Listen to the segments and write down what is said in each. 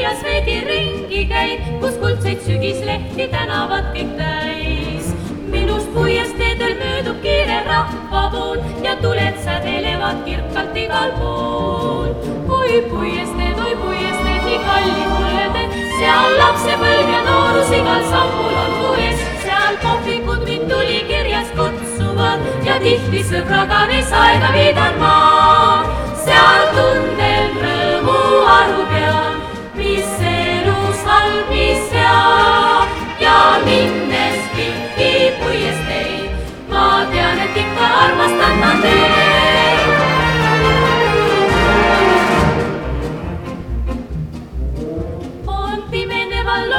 Riias veidi ringi käin, kus kuldseid sügislehti tänavad kõik täis. minust puies teedel möödub kiire rahvavool ja tuled sädelevad kirkalt igal pool. oi puies teed, oi puies teed, nii kalli mulle teed, seal lapsepõlv ja noorus igal sammul on mu ees, seal kohvikud mind tuli kirjas kutsuvad ja tihti sõbraga neis aega viidan ma. seal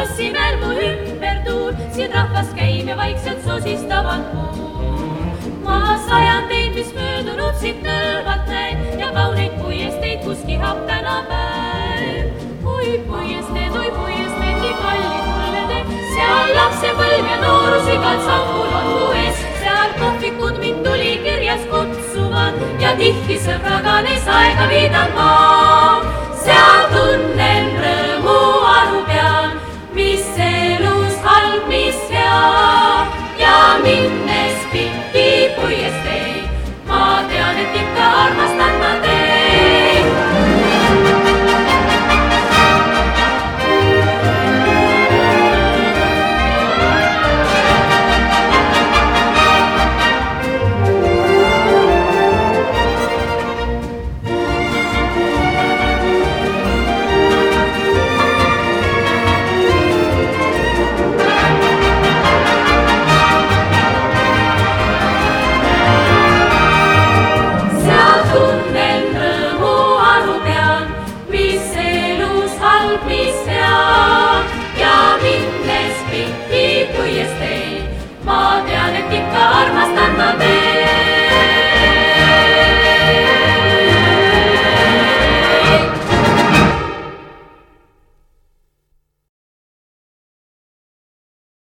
lossi peal mu ümber tuul, siin rahvas käib ja vaikselt sosistavad muud. ma sajandeid, mis möödunud siit nõlvalt näen ja kauneid puiesteid, kus kihab tänapäev. oi puiesteed, oi puiesteed, nii kallid mulle te, seal lapsepõlv ja noorus igal sammul on mu ees, seal kohvikud mind tuli kirjas kutsuvad ja tihti sõbraga neis aega viidan ma. seal tunnen